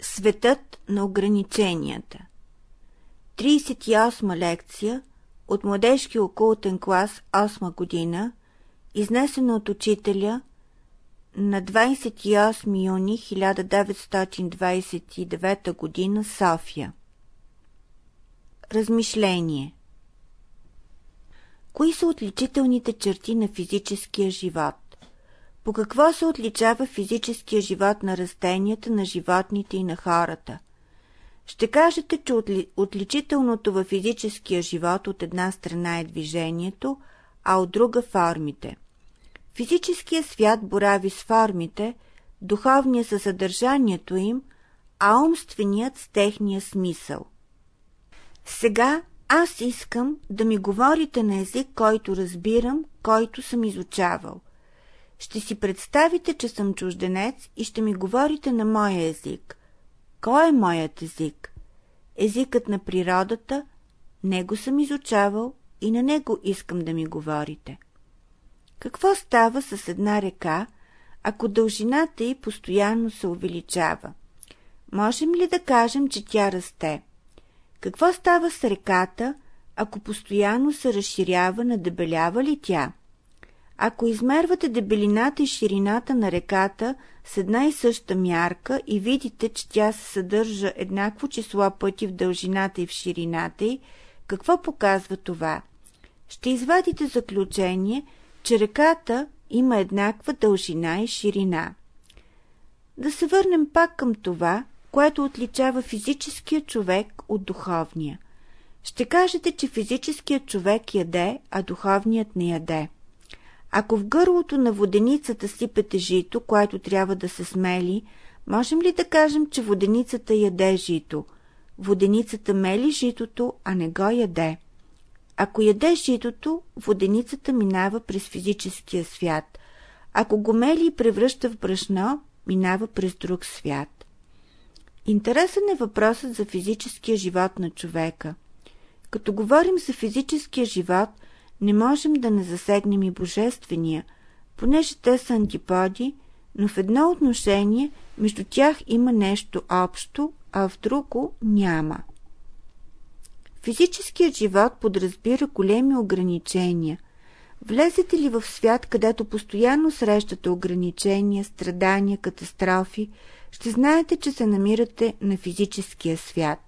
Светът на ограниченията 38 лекция от младежки окултен клас 8 година, изнесена от учителя на 28 юни 1929 година София. Размишление Кои са отличителните черти на физическия живот? По какво се отличава физическия живот на растенията, на животните и на хората? Ще кажете, че отли... отличителното във физическия живот от една страна е движението, а от друга формите. Физическият свят борави с формите, духовният със съдържанието им, а умственият с техния смисъл. Сега аз искам да ми говорите на език, който разбирам, който съм изучавал. Ще си представите, че съм чужденец и ще ми говорите на моя език. Кой е моят език? Езикът на природата, него съм изучавал и на него искам да ми говорите. Какво става с една река, ако дължината й постоянно се увеличава? Можем ли да кажем, че тя расте? Какво става с реката, ако постоянно се разширява, надебелява ли тя? Ако измервате дебелината и ширината на реката с една и съща мярка и видите, че тя се съдържа еднакво число пъти в дължината и в ширината й, какво показва това? Ще извадите заключение, че реката има еднаква дължина и ширина. Да се върнем пак към това, което отличава физическия човек от духовния. Ще кажете, че физическият човек яде, а духовният не яде. Ако в гърлото на воденицата сипете жито, което трябва да се смели, можем ли да кажем, че воденицата яде жито? Воденицата мели житото, а не го яде. Ако яде житото, воденицата минава през физическия свят. Ако го мели и превръща в брашно, минава през друг свят. Интересен е въпросът за физическия живот на човека. Като говорим за физическия живот – не можем да не засегнем и божествения, понеже те са антиподи, но в едно отношение между тях има нещо общо, а в друго няма. Физическият живот подразбира големи ограничения. Влезете ли в свят, където постоянно срещате ограничения, страдания, катастрофи, ще знаете, че се намирате на физическия свят.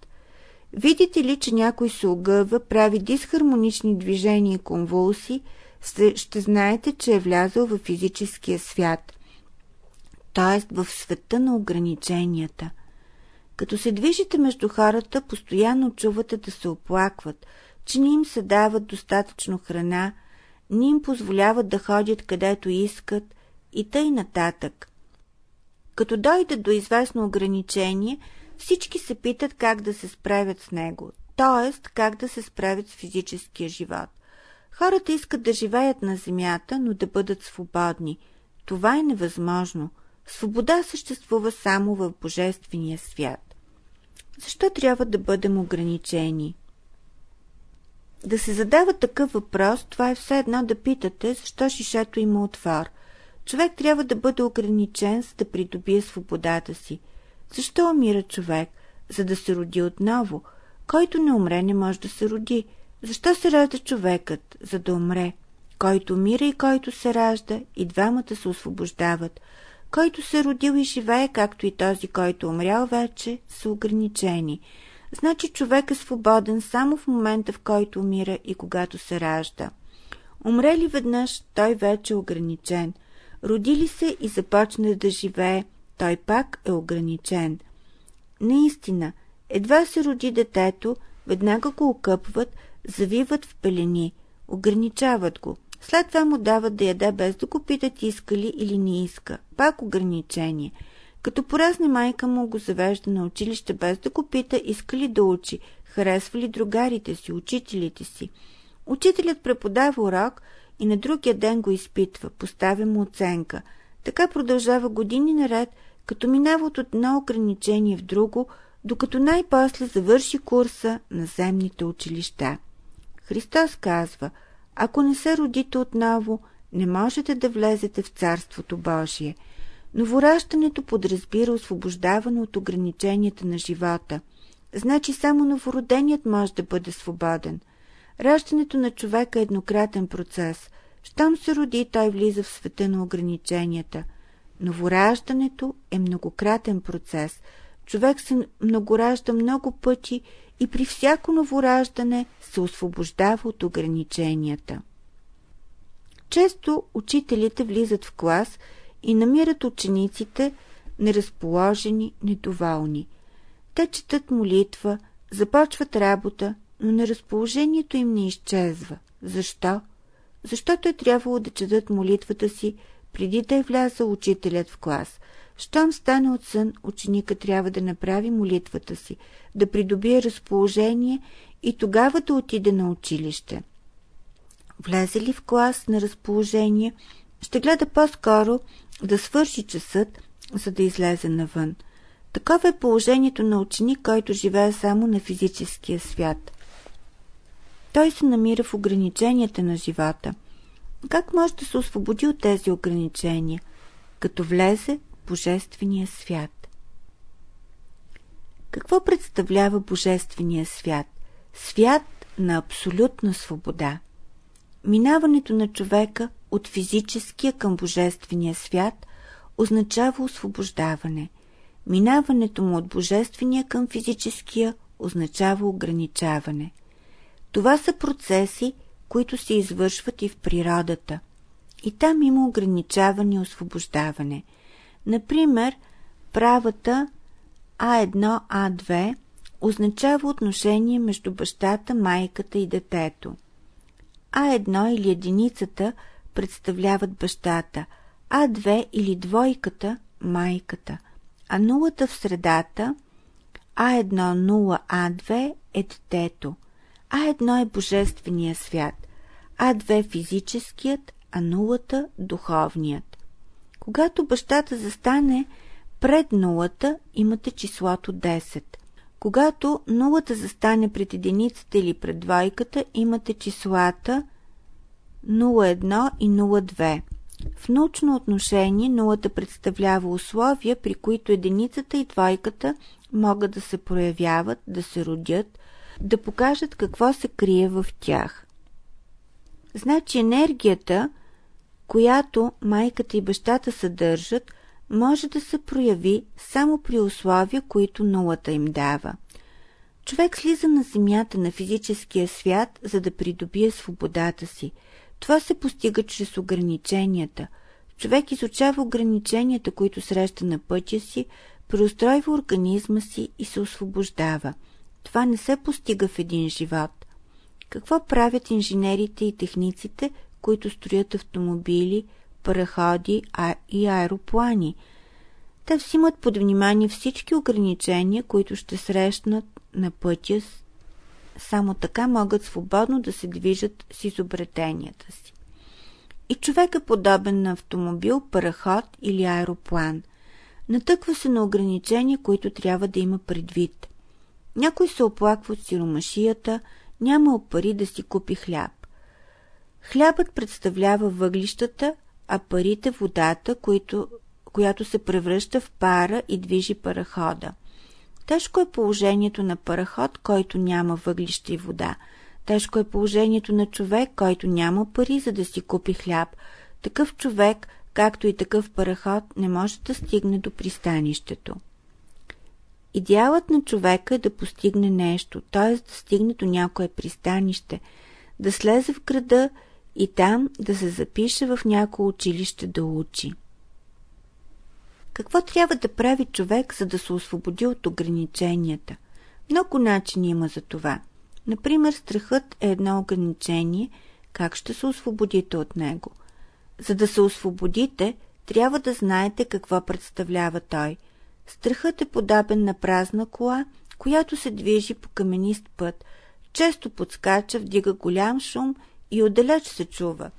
Видите ли, че някой се огъва, прави дисхармонични движения и конвулси, ще знаете, че е влязъл в физическия свят, т.е. в света на ограниченията. Като се движите между хората, постоянно чувате да се оплакват, че не им се дават достатъчно храна, не им позволяват да ходят където искат и тъй нататък. Като дойдат до известно ограничение – всички се питат как да се справят с него, т.е. как да се справят с физическия живот. Хората искат да живеят на земята, но да бъдат свободни. Това е невъзможно. Свобода съществува само в Божествения свят. Защо трябва да бъдем ограничени? Да се задава такъв въпрос, това е все едно да питате, защо шишето има отвор. Човек трябва да бъде ограничен, за да придобие свободата си – защо умира човек? За да се роди отново. Който не умре, не може да се роди. Защо се ражда човекът? За да умре. Който умира и който се ражда, и двамата се освобождават. Който се родил и живее, както и този, който умрял вече, са ограничени. Значи човек е свободен само в момента, в който умира и когато се ражда. Умре ли веднъж, той вече е ограничен. Роди ли се и започне да живее, той пак е ограничен. Наистина, едва се роди детето, веднага го окъпват, завиват в пелени, ограничават го. След това му дават да яде без да го питат иска ли или не иска. Пак ограничение. Като поразне майка му го завежда на училище без да го пита иска ли да учи, харесва ли другарите си, учителите си. Учителят преподава урок и на другия ден го изпитва, поставя му оценка. Така продължава години наред, като минава от едно ограничение в друго, докато най-после завърши курса на земните училища. Христос казва, ако не се родите отново, не можете да влезете в Царството Божие. Новораждането подразбира освобождаване от ограниченията на живота. Значи само новороденият може да бъде свободен. Раждането на човека е еднократен процес. Щом се роди, той влиза в света на ограниченията. Новораждането е многократен процес. Човек се многоражда много пъти и при всяко новораждане се освобождава от ограниченията. Често учителите влизат в клас и намират учениците неразположени, недоволни. Те четат молитва, започват работа, но неразположението им не изчезва. Защо? Защото е трябвало да четат молитвата си преди да е влязъл учителят в клас. Щом стане от сън, ученика трябва да направи молитвата си, да придобие разположение и тогава да отиде на училище. Влезе ли в клас на разположение, ще гледа по-скоро да свърши часът, за да излезе навън. Такова е положението на ученик, който живее само на физическия свят. Той се намира в ограниченията на живота. Как може да се освободи от тези ограничения? Като влезе в Божествения свят. Какво представлява Божествения свят? Свят на абсолютна свобода. Минаването на човека от физическия към божествения свят означава освобождаване. Минаването му от божествения към физическия означава ограничаване. Това са процеси, които се извършват и в природата. И там има ограничаване и освобождаване. Например, правата А1-А2 означава отношение между бащата, майката и детето. А1 или единицата представляват бащата, А2 или двойката – майката, а нулата в средата А1, 0, А2 е детето. А1 е божествения свят, А2 физическият, а нулата – духовният. Когато бащата застане пред нулата, имате числото 10. Когато нулата застане пред единицата или пред двойката, имате числата 0,1 и 0,2. В научно отношение нулата представлява условия, при които единицата и двойката могат да се проявяват, да се родят, да покажат какво се крие в тях. Значи енергията, която майката и бащата съдържат, може да се прояви само при условия, които нулата им дава. Човек слиза на земята на физическия свят, за да придобие свободата си. Това се постига чрез ограниченията. Човек изучава ограниченията, които среща на пътя си, преустройва организма си и се освобождава. Това не се постига в един живот. Какво правят инженерите и техниците, които строят автомобили, параходи а и аероплани. Те взимат под внимание всички ограничения, които ще срещнат на пътя. Само така могат свободно да се движат с изобретенията си. И човек е подобен на автомобил, параход или аероплан. Натъква се на ограничения, които трябва да има предвид. Някой се оплаква от сиромашията, няма пари да си купи хляб. Хлябът представлява въглищата, а парите водата, които, която се превръща в пара и движи парахода. Тежко е положението на параход, който няма въглища и вода. Тежко е положението на човек, който няма пари, за да си купи хляб. Такъв човек, както и такъв параход, не може да стигне до пристанището. Идеалът на човека е да постигне нещо, т.е. да стигне до някое пристанище, да слезе в града и там да се запише в някое училище да учи. Какво трябва да прави човек, за да се освободи от ограниченията? Много начини има за това. Например, страхът е едно ограничение. Как ще се освободите от него? За да се освободите, трябва да знаете какво представлява той. Страхът е подобен на празна кола, която се движи по каменист път. Често подскача, вдига голям шум и отдалеч се чува.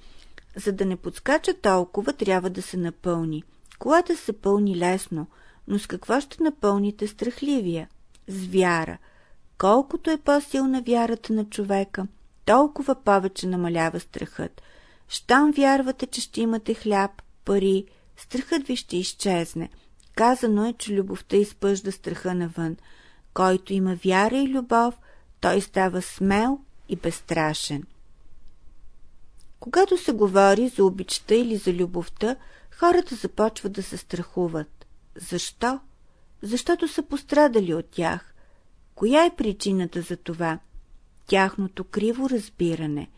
За да не подскача толкова, трябва да се напълни. Колата се пълни лесно, но с какво ще напълните страхливия? С вяра. Колкото е по-силна вярата на човека, толкова повече намалява страхът. Щом вярвате, че ще имате хляб, пари, страхът ви ще изчезне. Казано е, че любовта изпъжда страха навън. Който има вяра и любов, той става смел и безстрашен. Когато се говори за обичта или за любовта, хората започват да се страхуват. Защо? Защото са пострадали от тях. Коя е причината за това? Тяхното криво разбиране.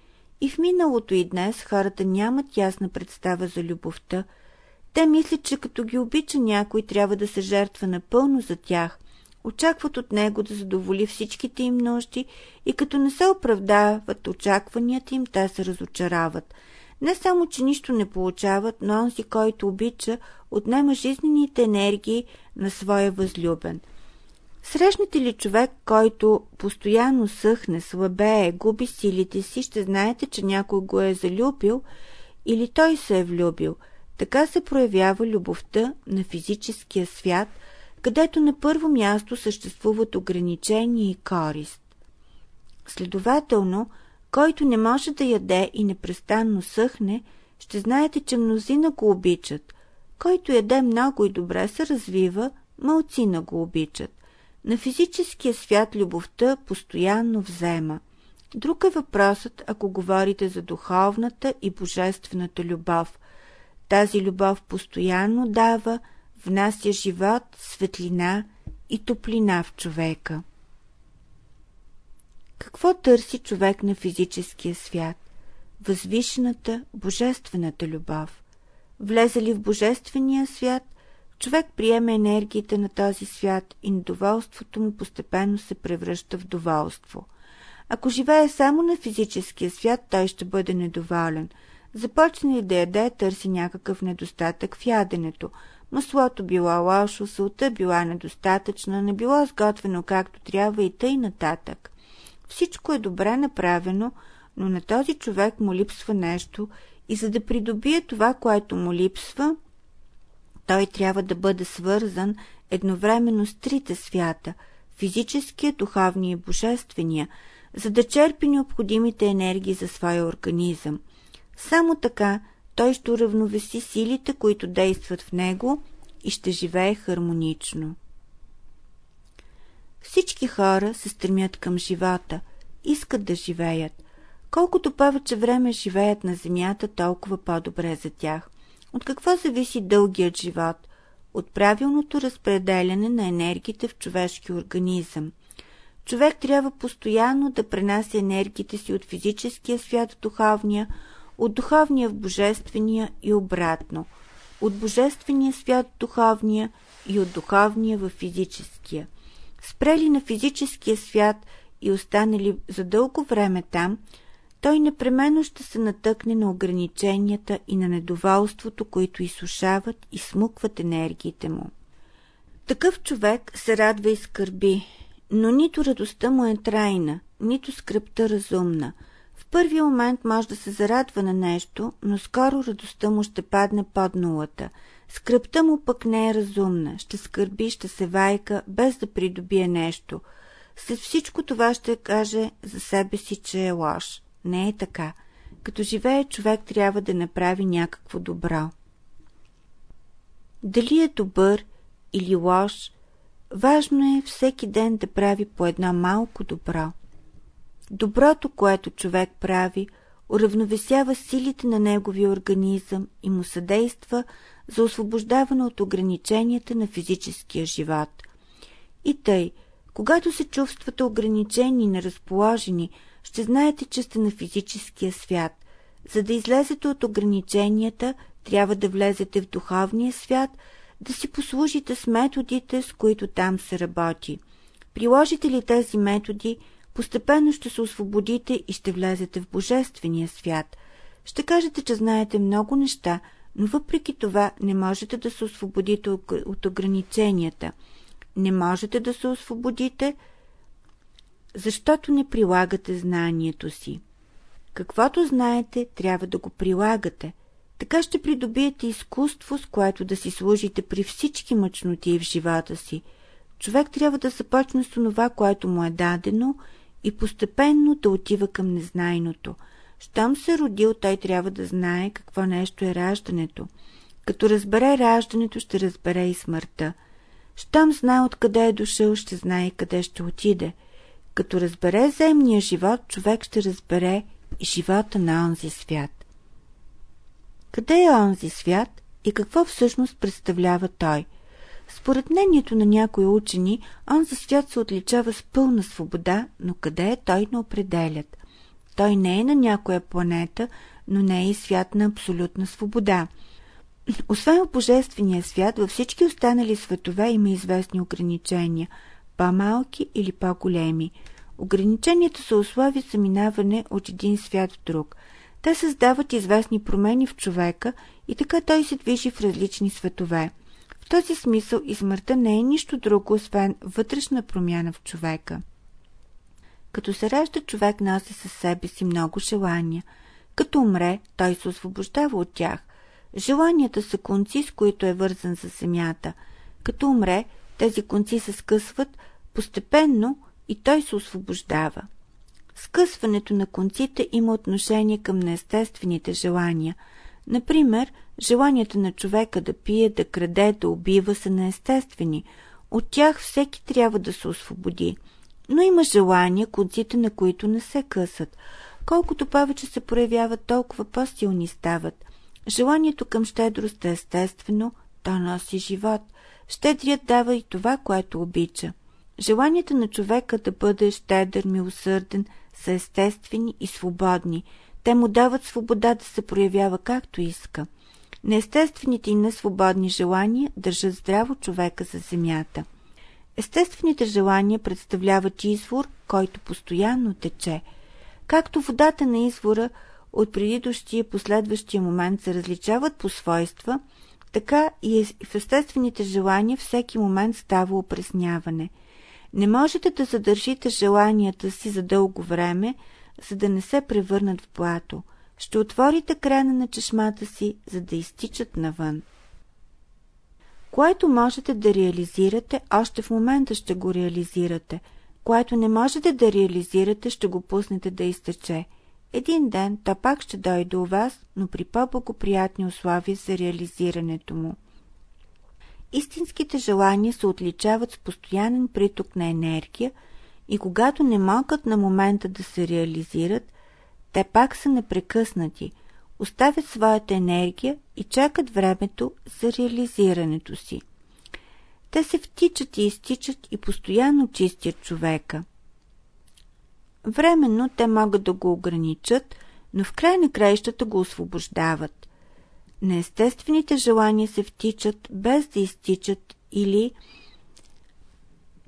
И в миналото и днес хората нямат ясна представа за любовта. Те мислят, че като ги обича някой, трябва да се жертва напълно за тях. Очакват от него да задоволи всичките им нужди и като не се оправдават очакванията им, те се разочарават. Не само, че нищо не получават, но онзи, който обича, отнема жизнените енергии на своя възлюбен. Срещнете ли човек, който постоянно съхне, слабее, губи силите си, ще знаете, че някой го е залюбил или той се е влюбил. Така се проявява любовта на физическия свят, където на първо място съществуват ограничения и корист. Следователно, който не може да яде и непрестанно съхне, ще знаете, че мнозина го обичат. Който яде много и добре се развива, малцина го обичат. На физическия свят любовта постоянно взема. Друг е въпросът, ако говорите за духовната и божествената любов. Тази любов постоянно дава, внася живот, светлина и топлина в човека. Какво търси човек на физическия свят? Възвишената, божествената любов. Влезе ли в божествения свят, човек приема енергиите на този свят и недоволството му постепенно се превръща в доволство. Ако живее само на физическия свят, той ще бъде недоволен. Започне да яде, търси някакъв недостатък в яденето. Маслото било лошо, солта била недостатъчна, не било сготвено както трябва и тъй нататък. Всичко е добре направено, но на този човек му липсва нещо и за да придобие това, което му липсва, той трябва да бъде свързан едновременно с трите свята – физическия, духовния и божествения, за да черпи необходимите енергии за своя организъм. Само така той ще уравновеси силите, които действат в него и ще живее хармонично. Всички хора се стремят към живота, искат да живеят. Колкото повече време живеят на земята, толкова по-добре за тях. От какво зависи дългият живот? От правилното разпределяне на енергиите в човешки организъм. Човек трябва постоянно да пренася енергиите си от физическия свят в духовния, от духовния в божествения и обратно, от божествения свят в духовния и от духовния в физическия. Спрели на физическия свят и останали за дълго време там, той непременно ще се натъкне на ограниченията и на недоволството, които изсушават и смукват енергиите му. Такъв човек се радва и скърби, но нито радостта му е трайна, нито скръпта разумна. В първи момент може да се зарадва на нещо, но скоро радостта му ще падне под нулата. Скръпта му пък не е разумна, ще скърби, ще се вайка, без да придобие нещо. След всичко това ще каже за себе си, че е лош. Не е така. Като живее човек трябва да направи някакво добро. Дали е добър или лош, важно е всеки ден да прави по едно малко добро. Доброто, което човек прави, уравновесява силите на неговия организъм и му съдейства за освобождаване от ограниченията на физическия живот. И тъй, когато се чувствате ограничени и неразположени, ще знаете, че сте на физическия свят. За да излезете от ограниченията, трябва да влезете в духовния свят, да си послужите с методите, с които там се работи. Приложите ли тези методи, постепенно ще се освободите и ще влезете в Божествения свят. Ще кажете, че знаете много неща, но въпреки това не можете да се освободите от ограниченията. Не можете да се освободите, защото не прилагате знанието си. Каквото знаете, трябва да го прилагате. Така ще придобиете изкуство, с което да си служите при всички мъчноти в живота си. Човек трябва да започне с това, което му е дадено и постепенно да отива към незнайното. Щом се родил, той трябва да знае какво нещо е раждането. Като разбере раждането, ще разбере и смъртта. Щом знае откъде е дошъл, ще знае и къде ще отиде. Като разбере земния живот, човек ще разбере и живота на онзи свят. Къде е онзи свят и какво всъщност представлява той? Според мнението на някои учени, онзи свят се отличава с пълна свобода, но къде е той не определят. Той не е на някоя планета, но не е и свят на абсолютна свобода. Освен в Божествения свят, във всички останали светове има известни ограничения, по-малки или по-големи. Ограниченията са условия за минаване от един свят в друг. Те създават известни промени в човека и така той се движи в различни светове. Този смисъл и смъртта не е нищо друго, освен вътрешна промяна в човека. Като се ражда, човек носи със себе си много желания. Като умре, той се освобождава от тях. Желанията са конци, с които е вързан за земята. Като умре, тези конци се скъсват постепенно и той се освобождава. Скъсването на конците има отношение към неестествените желания. Например, желанията на човека да пие, да краде, да убива са неестествени. От тях всеки трябва да се освободи. Но има желания, конците на които не се късат. Колкото повече се проявяват, толкова по-силни стават. Желанието към щедрост е естествено, то носи живот. Щедрият дава и това, което обича. Желанията на човека да бъде щедър, милосърден са естествени и свободни. Те му дават свобода да се проявява както иска. Неестествените и несвободни желания държат здраво човека за земята. Естествените желания представляват извор, който постоянно тече. Както водата на извора от предидущия и последващия момент се различават по свойства, така и в естествените желания всеки момент става опресняване. Не можете да задържите желанията си за дълго време, за да не се превърнат в плато. Ще отворите крана на чешмата си, за да изтичат навън. Което можете да реализирате, още в момента ще го реализирате. Което не можете да реализирате, ще го пуснете да изтече. Един ден то пак ще дойде у вас, но при по-благоприятни условия за реализирането му. Истинските желания се отличават с постоянен приток на енергия и когато не могат на момента да се реализират, те пак са непрекъснати, оставят своята енергия и чакат времето за реализирането си. Те се втичат и изтичат и постоянно чистят човека. Временно те могат да го ограничат, но в край на краищата го освобождават. Неестествените желания се втичат без да изтичат или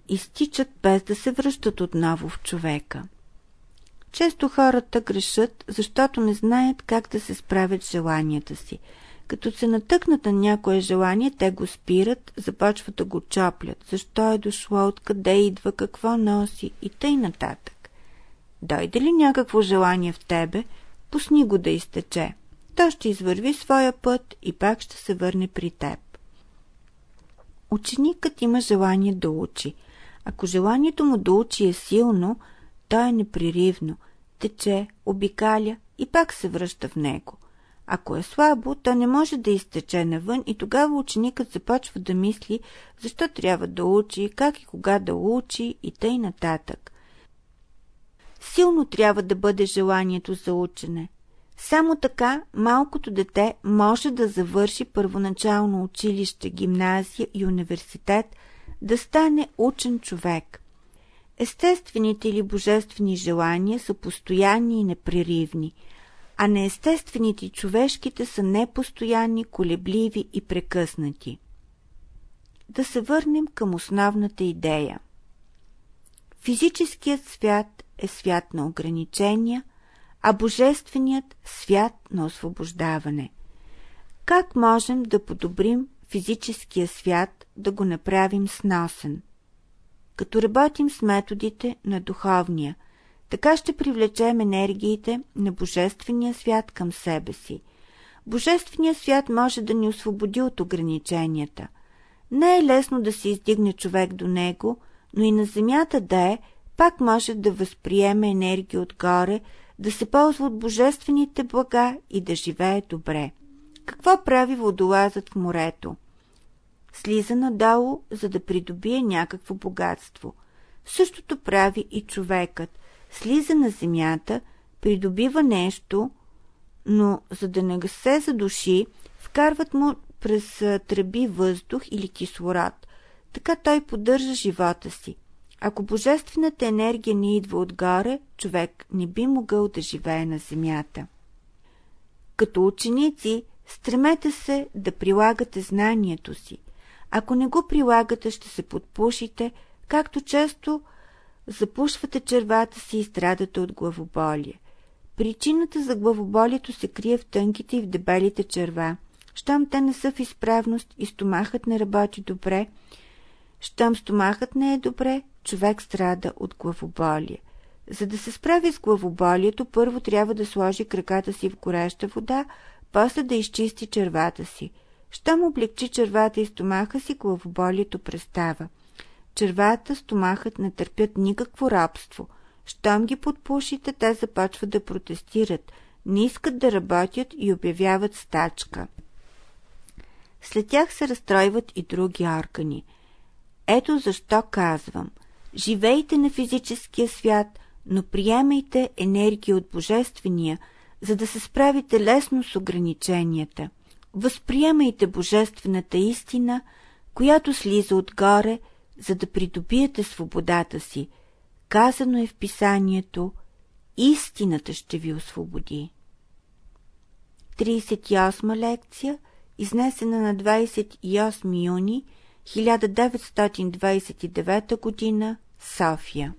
изтичат без да се връщат отново в човека. Често хората грешат, защото не знаят как да се справят желанията си. Като се натъкнат на някое желание, те го спират, започват да го чоплят. Защо е дошло, откъде идва, какво носи и тъй нататък. Дойде ли някакво желание в тебе, пусни го да изтече. То ще извърви своя път и пак ще се върне при теб. Ученикът има желание да учи. Ако желанието му да учи е силно, то е непреривно, тече, обикаля и пак се връща в него. Ако е слабо, то не може да изтече навън и тогава ученикът започва да мисли защо трябва да учи, как и кога да учи и тъй нататък. Силно трябва да бъде желанието за учене. Само така малкото дете може да завърши първоначално училище, гимназия и университет, да стане учен човек. Естествените или божествени желания са постоянни и непреривни, а неестествените човешките са непостоянни, колебливи и прекъснати. Да се върнем към основната идея. Физическият свят е свят на ограничения, а божественият свят на освобождаване. Как можем да подобрим физическия свят, да го направим сносен? Като работим с методите на духовния, така ще привлечем енергиите на Божествения свят към себе си. Божественият свят може да ни освободи от ограниченията. Не е лесно да се издигне човек до него, но и на земята да е, пак може да възприеме енергия отгоре, да се ползва от божествените блага и да живее добре. Какво прави водолазът в морето? Слиза надолу, за да придобие някакво богатство. Същото прави и човекът. Слиза на земята, придобива нещо, но за да не се задуши, вкарват му през тръби въздух или кислород. Така той поддържа живота си. Ако божествената енергия не идва отгоре, човек не би могъл да живее на земята. Като ученици, стремете се да прилагате знанието си. Ако не го прилагате, ще се подпушите, както често запушвате червата си и страдате от главоболие. Причината за главоболието се крие в тънките и в дебелите черва. Щом те не са в изправност и стомахът не работи добре, щом стомахът не е добре, човек страда от главоболие. За да се справи с главоболието, първо трябва да сложи краката си в гореща вода, после да изчисти червата си. Щом облегчи червата и стомаха си, главоболието престава. Червата, стомахът не търпят никакво рабство. Щом ги подпушите, те започват да протестират, не искат да работят и обявяват стачка. След тях се разстройват и други органи. Ето защо казвам – Живейте на физическия свят, но приемайте енергия от Божествения, за да се справите лесно с ограниченията. Възприемайте Божествената истина, която слиза отгоре, за да придобиете свободата си. Казано е в писанието Истината ще ви освободи. 38 лекция, изнесена на 28 юни 1929 г. София